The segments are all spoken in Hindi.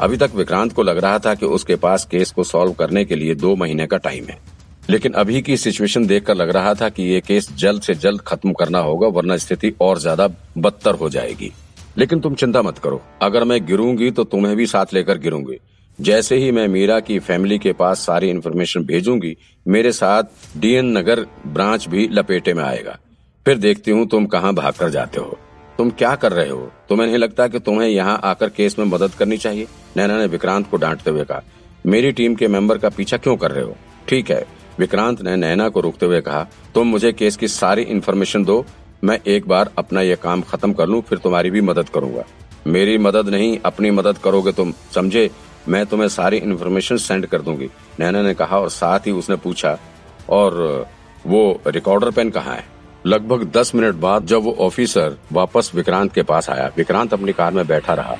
अभी तक विक्रांत को लग रहा था कि उसके पास केस को सॉल्व करने के लिए दो महीने का टाइम है। लेकिन अभी की सिचुएशन देखकर लग रहा था कि ये केस जल्द से जल्द खत्म करना होगा, वरना स्थिति और ज़्यादा बदतर हो जाएगी। लेकिन तुम चिंता मत करो। अगर मैं गिरूँगी तो तुम्हें भी साथ लेकर गिरूँगी। जैसे ही मैं मीरा की फैमिली के पास सारी इन्फॉर्मेशन भेजूँगी, मेरे साथ डीएन नगर ब्रांच भी लपेटे में आएगा। फिर देखती हूँ तुम कहाँ भाग कर जाते हो। तुम क्या कर रहे हो? तुम्हें नहीं लगता कि तुम्हें यहाँ आकर केस में मदद करनी चाहिए? नैना ने विक्रांत को डांटते हुए कहा, मेरी टीम के मेंबर का पीछा क्यों कर रहे हो? ठीक है, विक्रांत ने नैना को रोकते हुए कहा, तुम मुझे केस की सारी इन्फॉर्मेशन दो, मैं एक बार अपना ये काम खत्म कर लूँ, फिर तुम्हारी भी मदद करूँगा। मेरी मदद नहीं, अपनी मदद करोगे तुम, समझे? मैं तुम्हें सारी इन्फॉर्मेशन सेंड कर दूँगी। नैना ने कहा और साथ ही उसने पूछा, और वो रिकॉर्डर पेन कहाँ है? लगभग दस मिनट बाद जब वो ऑफिसर वापस विक्रांत के पास आया, विक्रांत अपनी कार में बैठा रहा।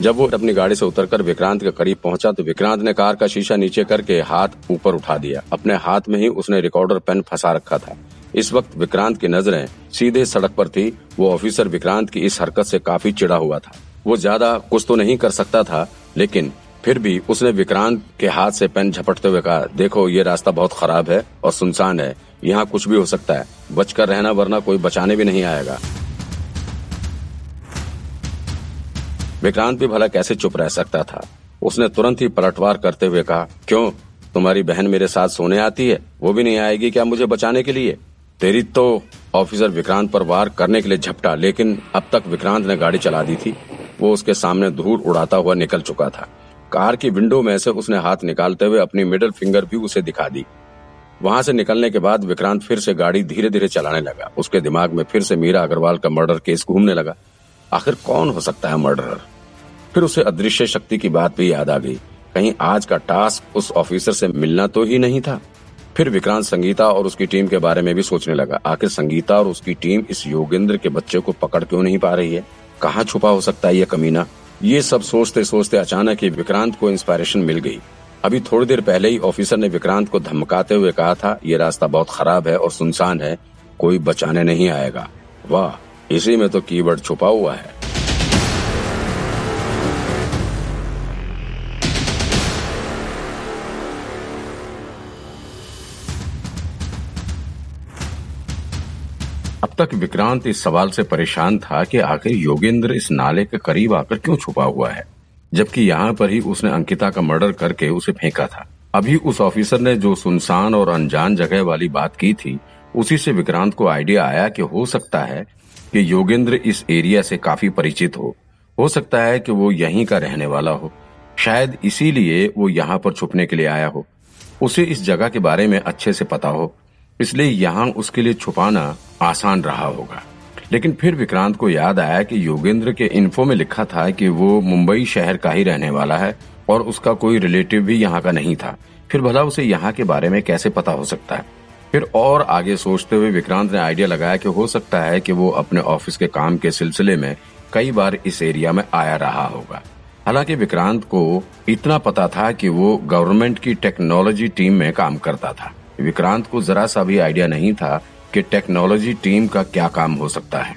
जब वो अपनी गाड़ी से उतरकर विक्रांत के करीब पहुँचा तो विक्रांत ने कार का शीशा नीचे करके हाथ ऊपर उठा दिया। अपने हाथ में ही उसने रिकॉर्डर पेन फंसा रखा था। इस वक्त विक्रांत की नज़रें सीधे सड़क पर थी। वो ऑफिसर विक्रांत की इस हरकत से काफ़ी चिड़ा हुआ था। वो ज़्यादा कुछ तो नहीं कर सकता था, लेकिन फिर भी उसने विक्रांत के हाथ से पेन झपटते हुए कहा, देखो, ये रास्ता बहुत खराब है और सुनसान है। यहाँ कुछ भी हो सकता है। बचकर रहना वरना कोई बचाने भी नहीं आएगा। विक्रांत भी भला कैसे चुप रह सकता था? उसने तुरंत ही पलटवार करते हुए कहा, क्यों? तुम्हारी बहन मेरे साथ सोने आती है। वो भी नहीं आएगी क्या मुझे बचाने के लिए? तेरी तो ऑफिसर विक्रांत पर वार करने के लिए झपटा, लेकिन अब तक विक्रांत ने गाड़ी चला दी थी। वो उसके सामने धूल उड़ाता हुआ निकल चुका था। कार की विंडो में से उसने हाथ निकालते हुए अपनी मिडिल फिंगर भी उसे दिखा दी। वहाँ से निकलने के बाद विक्रांत फिर से गाड़ी धीरे धीरे चलाने लगा। उसके दिमाग में फिर से मीरा अग्रवाल का मर्डर केस घूमने लगा। आखिर कौन हो सकता है मर्डरर? फिर उसे अदृश्य शक्ति की बात भी याद आ गई। कहीं आज का टास्क उस ऑफिसर से मिलना तो ही नहीं था। फिर विक्रांत संगीता और उसकी टीम के बारे में भी सोचने लगा। आखिर संगीता और उसकी टीम इस योगेंद्र के बच्चे को पकड़ क्यों नहीं पा रही है? कहाँ छुपा हो सकता है ये कमीना? ये सब सोचते सोचते अचानक ही विक्रांत को इंस्पायरेशन मिल गई। अभी थोड़ी देर पहले ही ऑफिसर ने विक्रांत को धमकाते हुए कहा था, ये रास्ता बहुत खराब है और सुनसान है, कोई बचाने नहीं आएगा। वाह, इसी में तो कीवर्ड छुपा हुआ है। अब तक विक्रांत इस सवाल से परेशान था कि आखिर योगेंद्र इस नाले के करीब आकर क्यों छुपा हुआ है? जबकि यहाँ पर ही उसने अंकिता का मर्डर करके उसे फेंका था। अभी उस ऑफिसर ने जो सुनसान और अनजान जगह वाली बात की थी, उसी से विक्रांत को आइडिया आया कि हो सकता है कि योगेंद्र इस एरिया से काफ़ी परिचित हो। हो सकता है कि वो यहीं का रहने वाला हो। शायद इसीलिए वो यहाँ पर छुपने के लिए आया हो। उसे इस जगह के बारे में अच्छे से पता हो, इसलिए यहाँ उसके लिए छुपाना आसान रहा होगा। लेकिन फिर विक्रांत को याद आया कि योगेंद्र के इन्फो में लिखा था कि वो मुंबई शहर का ही रहने वाला है और उसका कोई रिलेटिव भी यहाँ का नहीं था। फिर भला उसे यहाँ के बारे में कैसे पता हो सकता है? फिर और आगे सोचते हुए विक्रांत ने आइडिया लगाया कि हो सकता है कि वो अपने ऑफ़िस के काम के सिलसिले में कई बार इस एरिया में आया रहा होगा। हालाँकि विक्रांत को इतना पता था कि वो गवर्नमेंट की टेक्नोलॉजी टीम में काम करता था। विक्रांत को जरा सा भी आइडिया नहीं था कि टेक्नोलॉजी टीम का क्या काम हो सकता है।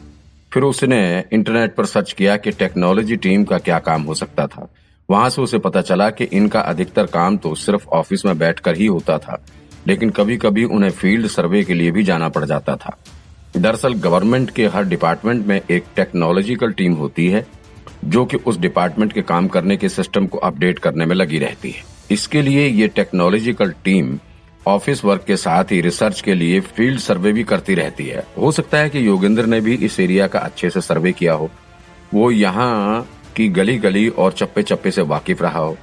फिर उसने इंटरनेट पर सर्च किया कि टेक्नोलॉजी टीम का क्या काम हो सकता था। वहाँ से उसे पता चला कि इनका अधिकतर काम तो सिर्फ़ ऑफ़िस में बैठकर ही होता था, लेकिन कभी कभी उन्हें फ़ील्ड सर्वे के लिए भी जाना पड़ जाता था। दरअसल गवर्नमेंट के हर डिपार्टमेंट में एक टेक्नोलॉजिकल टीम होती है, जो कि उस डिपार्टमेंट के काम करने के सिस्टम को अपडेट करने में लगी रहती है। इसके लिए ये टेक्नोलॉजिकल टीम ऑफ़िस वर्क के साथ ही रिसर्च के लिए फ़ील्ड सर्वे भी करती रहती है। हो सकता है कि योगेंद्र ने भी इस एरिया का अच्छे से सर्वे किया हो। वो यहाँ की गली गली और चप्पे चप्पे से वाकिफ रहा हो।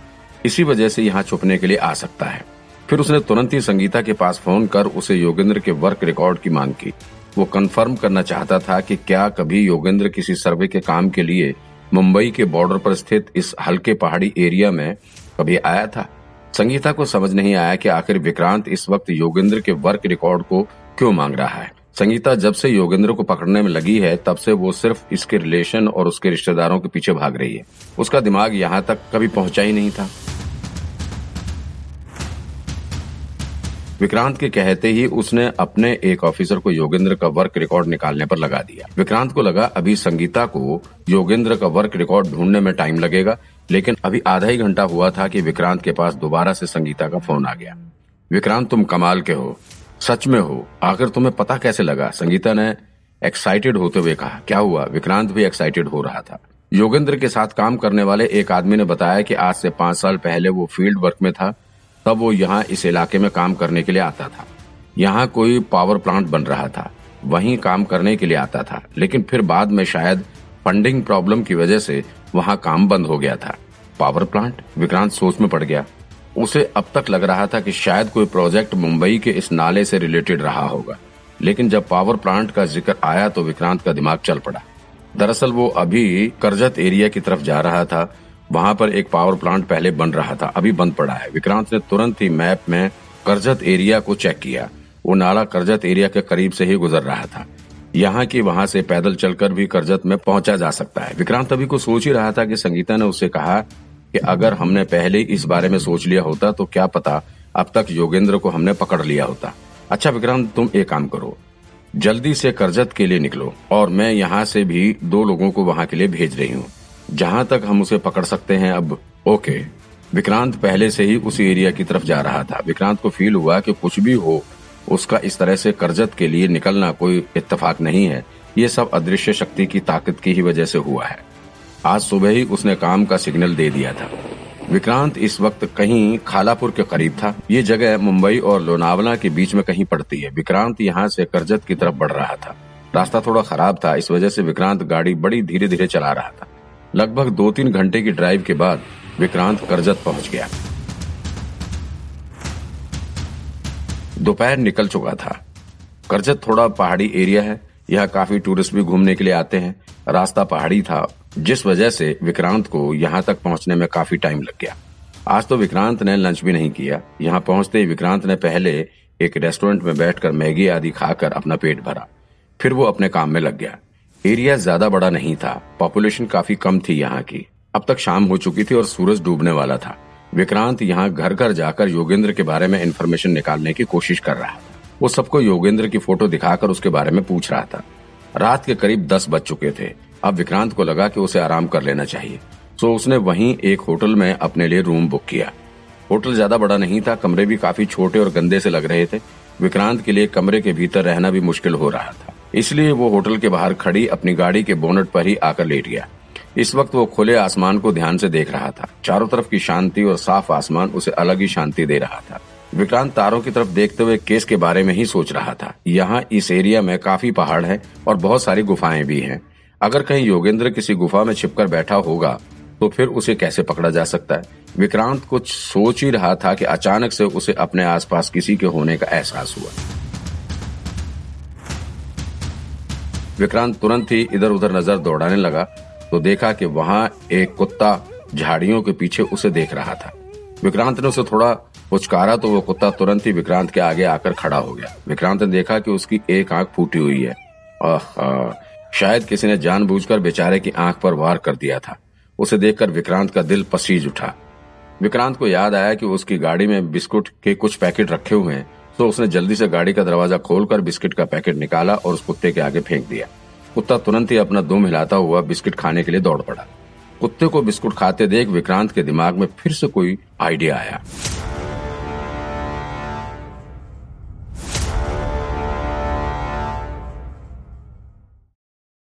इसी वजह से यहाँ छुपने के लिए आ सकता है। फिर उसने तुरंत ही संगीता के पास फ़ोन कर उसे योगेंद्र के वर्क रिकॉर्ड की मांग की। वो कंफर्म करना चाहता था कि क्या कभी योगेंद्र किसी सर्वे के काम के लिए मुंबई के बॉर्डर पर स्थित इस हल्के पहाड़ी एरिया में कभी आया था। संगीता को समझ नहीं आया कि आखिर विक्रांत इस वक्त योगेंद्र के वर्क रिकॉर्ड को क्यों मांग रहा है। संगीता जब से योगेंद्र को पकड़ने में लगी है, तब से वो सिर्फ़ इसके रिलेशन और उसके रिश्तेदारों के पीछे भाग रही है। उसका दिमाग यहाँ तक कभी पहुँचा ही नहीं था। विक्रांत के कहते ही उसने अपने एक ऑफिसर को योगेंद्र का वर्क रिकॉर्ड निकालने पर लगा दिया। विक्रांत को लगा, अभी संगीता को योगेंद्र का वर्क रिकॉर्ड ढूँढने में टाइम लगेगा। लेकिन अभी आधा ही घंटा हुआ था कि विक्रांत के पास दोबारा से संगीता का फ़ोन आ गया। विक्रांत, तुम कमाल के हो। सच में हो। आखिर तुम्हें पता कैसे लगा? संगीता ने एक्साइटेड होते हुए कहा, क्या हुआ? विक्रांत भी एक्साइटेड हो रहा था। योगेंद्र के साथ काम करने वाले एक आदमी ने बताया कि आज से पाँच साल पहले वो फ़ील्ड वर्क में था। तब वो यहाँ इस इलाके में काम करने के लिए आता था। यहाँ कोई पावर प्लांट बन रहा था। वहीं काम करने के लिए आता था। लेकिन फिर बाद में शायद फंडिंग प्रॉब्लम की वजह से वहाँ काम बंद हो गया था। पावर प्लांट विक्रांत सोच में पड़ गया। उसे अब तक लग रहा था कि शायद कोई प्रोजेक्ट मुंबई के इस नाले से रिलेटेड रहा होगा। लेकिन जब पावर प्लांट का ज़िक्र आया तो विक्रांत का दिमाग चल पड़ा। दरअसल वो अभी करजत एरिया की तरफ़ जा रहा था। वहाँ पर एक पावर प्लांट पहले बन रहा था, अभी बंद पड़ा है। विक्रांत ने तुरंत ही मैप में करजत एरिया को चेक किया। वो नाला करजत एरिया के करीब से ही गुजर रहा था। यहाँ की वहाँ से पैदल चलकर भी करजत में पहुँचा जा सकता है। विक्रांत अभी को सोच ही रहा था कि संगीता ने उससे कहा कि अगर हमने पहले इस बारे में सोच लिया होता तो क्या पता अब तक योगेंद्र को हमने पकड़ लिया होता। अच्छा विक्रांत, तुम एक काम करो। जल्दी से करजत के लिए निकलो और मैं यहाँ से भी दो लोगों को वहाँ के लिए भेज रही हूँ। जहाँ तक हम उसे पकड़ सकते हैं अब, ओके। विक्रांत पहले से ही उसी एरिया की तरफ़ जा रहा था। विक्रांत को फील हुआ कि कुछ भी हो उसका इस तरह से कर्जत के लिए निकलना कोई इत्तेफाक नहीं है। ये सब अदृश्य शक्ति की ताकत की ही वजह से हुआ है। आज सुबह ही उसने काम का सिग्नल दे दिया था। विक्रांत इस वक्त कहीं खालापुर के करीब था। ये जगह मुंबई और लोनावला के बीच में कहीं पड़ती है। विक्रांत यहाँ से करजत की तरफ़ बढ़ रहा था। रास्ता थोड़ा खराब था। इस वजह से विक्रांत गाड़ी बड़ी धीरे धीरे चला रहा था। लगभग दो तीन घंटे की ड्राइव के बाद विक्रांत करजत पहुँच गया। दोपहर निकल चुका था। करजत थोड़ा पहाड़ी एरिया है। यहाँ काफ़ी टूरिस्ट भी घूमने के लिए आते हैं। रास्ता पहाड़ी था। जिस वजह से विक्रांत को यहाँ तक पहुँचने में काफ़ी टाइम लग गया। आज तो विक्रांत ने लंच भी नहीं किया। यहाँ पहुँचते ही विक्रांत ने पहले एक रेस्टोरेंट में बैठकर मैगी आदि खाकर अपना पेट भरा। फिर वो अपने काम में लग गया। एरिया ज़्यादा बड़ा नहीं था। पॉपुलेशन काफ़ी कम थी यहाँ की। अब तक शाम हो चुकी थी और सूरज डूबने वाला था। विक्रांत यहाँ घर घर जाकर योगेंद्र के बारे में इन्फॉर्मेशन निकालने की कोशिश कर रहा था वो सबको योगेंद्र की फ़ोटो दिखाकर उसके बारे में पूछ रहा था। रात के करीब दस बज चुके थे। अब विक्रांत को लगा कि उसे आराम कर लेना चाहिए। तो उसने वहीं एक होटल में अपने लिए रूम बुक किया। होटल ज़्यादा बड़ा नहीं था, कमरे भी काफ़ी छोटे और गंदे से लग रहे थे। विक्रांत के लिए कमरे के भीतर रहना भी मुश्किल हो रहा था। इसलिए वो होटल के बाहर खड़ी अपनी गाड़ी के बोनट पर ही आकर लेट गया। इस वक्त वो खुले आसमान को ध्यान से देख रहा था। चारों तरफ़ की शांति और साफ़ आसमान उसे अलग ही शांति दे रहा था। विक्रांत तारों की तरफ़ देखते हुए केस के बारे में ही सोच रहा था। यहाँ इस एरिया में काफ़ी पहाड़ है और बहुत सारी गुफाएँ भी हैं। अगर कहीं योगेंद्र किसी गुफा में छिपकर बैठा होगा तो फिर उसे कैसे पकड़ा जा सकता है? विक्रांत कुछ सोच ही रहा था कि अचानक से उसे अपने आसपास किसी के होने का एहसास हुआ। विक्रांत तुरंत ही इधर उधर नज़र दौड़ाने लगा। तो देखा कि वहाँ एक कुत्ता झाड़ियों के पीछे उसे देख रहा था। विक्रांत ने उसे थोड़ा पुचकारा तो वो कुत्ता तुरंत ही विक्रांत के आगे आकर खड़ा हो गया। विक्रांत ने देखा कि उसकी एक आँख फूटी हुई है। शायद किसी ने जानबूझकर बेचारे की आँख पर वार कर दिया था। उसे देखकर विक्रांत का दिल पसीज उठा। विक्रांत को याद आया कि उसकी गाड़ी में बिस्कुट के कुछ पैकेट रखे हुए हैं तो उसने जल्दी से गाड़ी का दरवाज़ा खोलकर बिस्किट का पैकेट निकाला और उस कुत्ते के आगे फेंक दिया। कुत्ता तुरंत ही अपना दुम हिलाता हुआ बिस्किट खाने के लिए दौड़ पड़ा। कुत्ते को बिस्कुट खाते देख विक्रांत के दिमाग में फिर से कोई आइडिया आया।